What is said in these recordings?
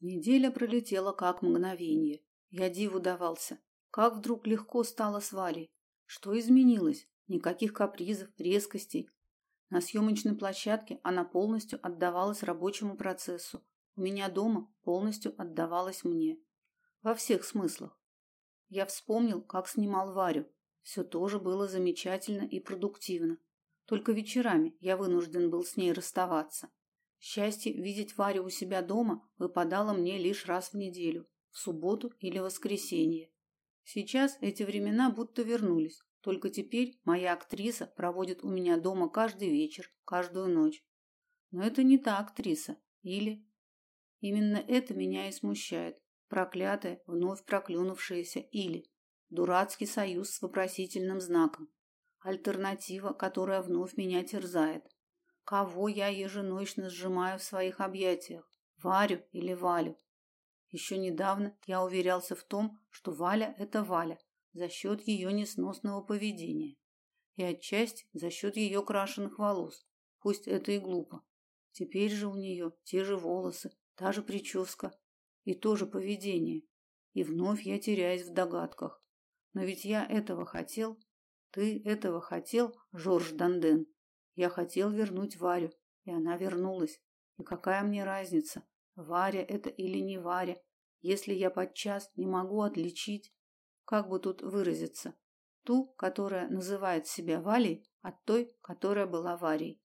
Неделя пролетела как мгновение. Я диву давался. Как вдруг легко стало с Валей. Что изменилось? Никаких капризов, резкостей. На съемочной площадке она полностью отдавалась рабочему процессу. У меня дома полностью отдавалась мне. Во всех смыслах. Я вспомнил, как снимал Варю. Все тоже было замечательно и продуктивно. Только вечерами я вынужден был с ней расставаться. Счастье видеть Варю у себя дома выпадало мне лишь раз в неделю, в субботу или воскресенье. Сейчас эти времена будто вернулись, только теперь моя актриса проводит у меня дома каждый вечер, каждую ночь. Но это не та актриса, или... Именно это меня и смущает. Проклятое, вновь проклюнувшееся или. Дурацкий союз с вопросительным знаком. Альтернатива, которая вновь меня терзает. Кого я еженочно сжимаю в своих объятиях? Варю или Валю? Еще недавно я уверялся в том, что Валя – это Валя за счет ее несносного поведения и отчасти за счет ее крашеных волос, пусть это и глупо. Теперь же у нее те же волосы, та же прическа и то же поведение. И вновь я теряюсь в догадках. Но ведь я этого хотел. Ты этого хотел, Жорж Данден. Я хотел вернуть Варю, и она вернулась. И какая мне разница, Варя это или не Варя, если я подчас не могу отличить, как бы тут выразиться, ту, которая называет себя Валей, от той, которая была Варей.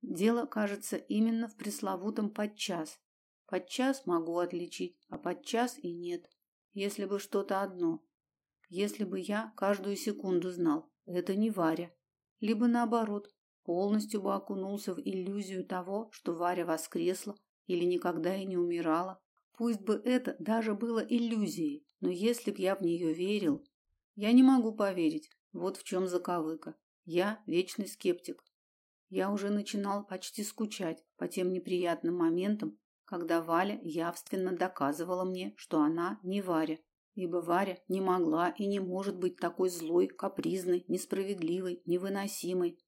Дело, кажется, именно в пресловутом подчас. Подчас могу отличить, а подчас и нет. Если бы что-то одно. Если бы я каждую секунду знал, это не Варя. Либо наоборот, полностью бы окунулся в иллюзию того, что Варя воскресла или никогда и не умирала. Пусть бы это даже было иллюзией, но если б я в нее верил, я не могу поверить. Вот в чем заковыка. Я вечный скептик. Я уже начинал почти скучать по тем неприятным моментам, когда Валя явственно доказывала мне, что она не Варя, ибо Варя не могла и не может быть такой злой, капризной, несправедливой, невыносимой,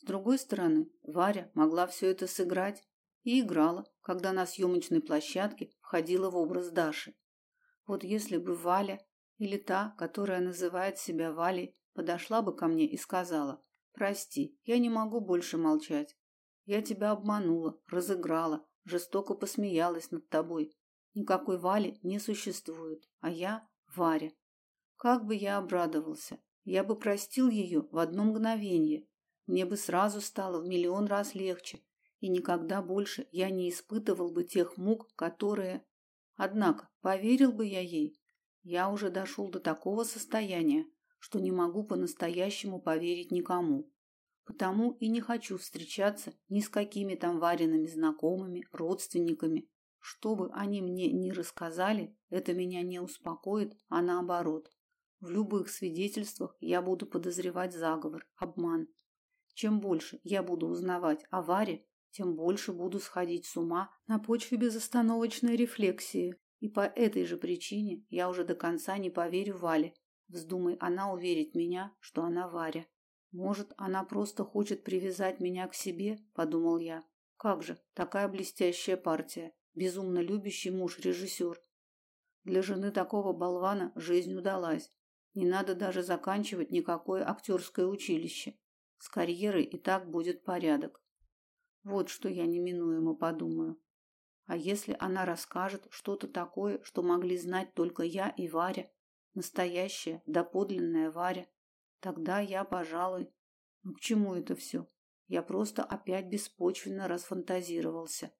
с другой стороны, Варя могла все это сыграть и играла, когда на съемочной площадке входила в образ Даши. Вот если бы Валя или та, которая называет себя Валей, подошла бы ко мне и сказала: "Прости, я не могу больше молчать. Я тебя обманула, разыграла, жестоко посмеялась над тобой. Никакой Вали не существует, а я Варя". Как бы я обрадовался. Я бы простил ее в одно мгновение, мне бы сразу стало в миллион раз легче, и никогда больше я не испытывал бы тех мук, которые... Однако, поверил бы я ей, я уже дошел до такого состояния, что не могу по-настоящему поверить никому. Потому и не хочу встречаться ни с какими там вареными знакомыми, родственниками. Что бы они мне ни рассказали, это меня не успокоит, а наоборот. В любых свидетельствах я буду подозревать заговор, обман, чем больше я буду узнавать о Варе, тем больше буду сходить с ума на почве безостановочной рефлексии. И по этой же причине я уже до конца не поверю Вале. Вздумай она уверить меня, что она Варя. Может, она просто хочет привязать меня к себе, подумал я. Как же, такая блестящая партия, безумно любящий муж-режиссер. Для жены такого болвана жизнь удалась. Не надо даже заканчивать никакое актерское училище. С карьерой и так будет порядок. Вот что я неминуемо подумаю. А если она расскажет что-то такое, что могли знать только я и Варя, настоящая, доподлинная Варя, тогда я, пожалуй... Ну к чему это все? Я просто опять беспочвенно расфантазировался.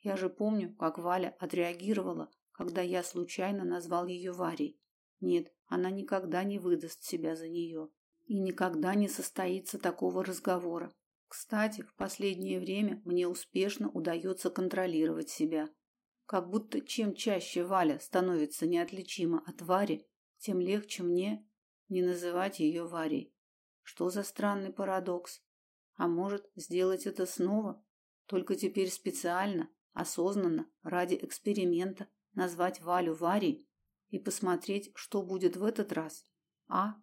Я же помню, как Валя отреагировала, когда я случайно назвал ее Варей. Нет, она никогда не выдаст себя за нее и никогда не состоится такого разговора. Кстати, в последнее время мне успешно удается контролировать себя. Как будто чем чаще Валя становится неотличима от Вари, тем легче мне не называть ее Варей. Что за странный парадокс? А может, сделать это снова? Только теперь специально, осознанно, ради эксперимента, назвать Валю Варей и посмотреть, что будет в этот раз. А